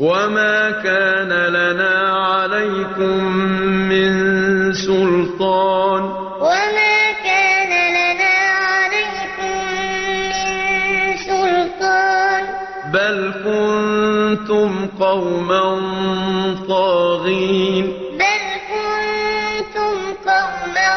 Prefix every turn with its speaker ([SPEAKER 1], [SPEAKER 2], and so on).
[SPEAKER 1] وما كان لنا عليكم من سلطان
[SPEAKER 2] وما كان لنا عليكم من سلطان
[SPEAKER 1] بل كنتم قوما طاغين بل كنتم قوما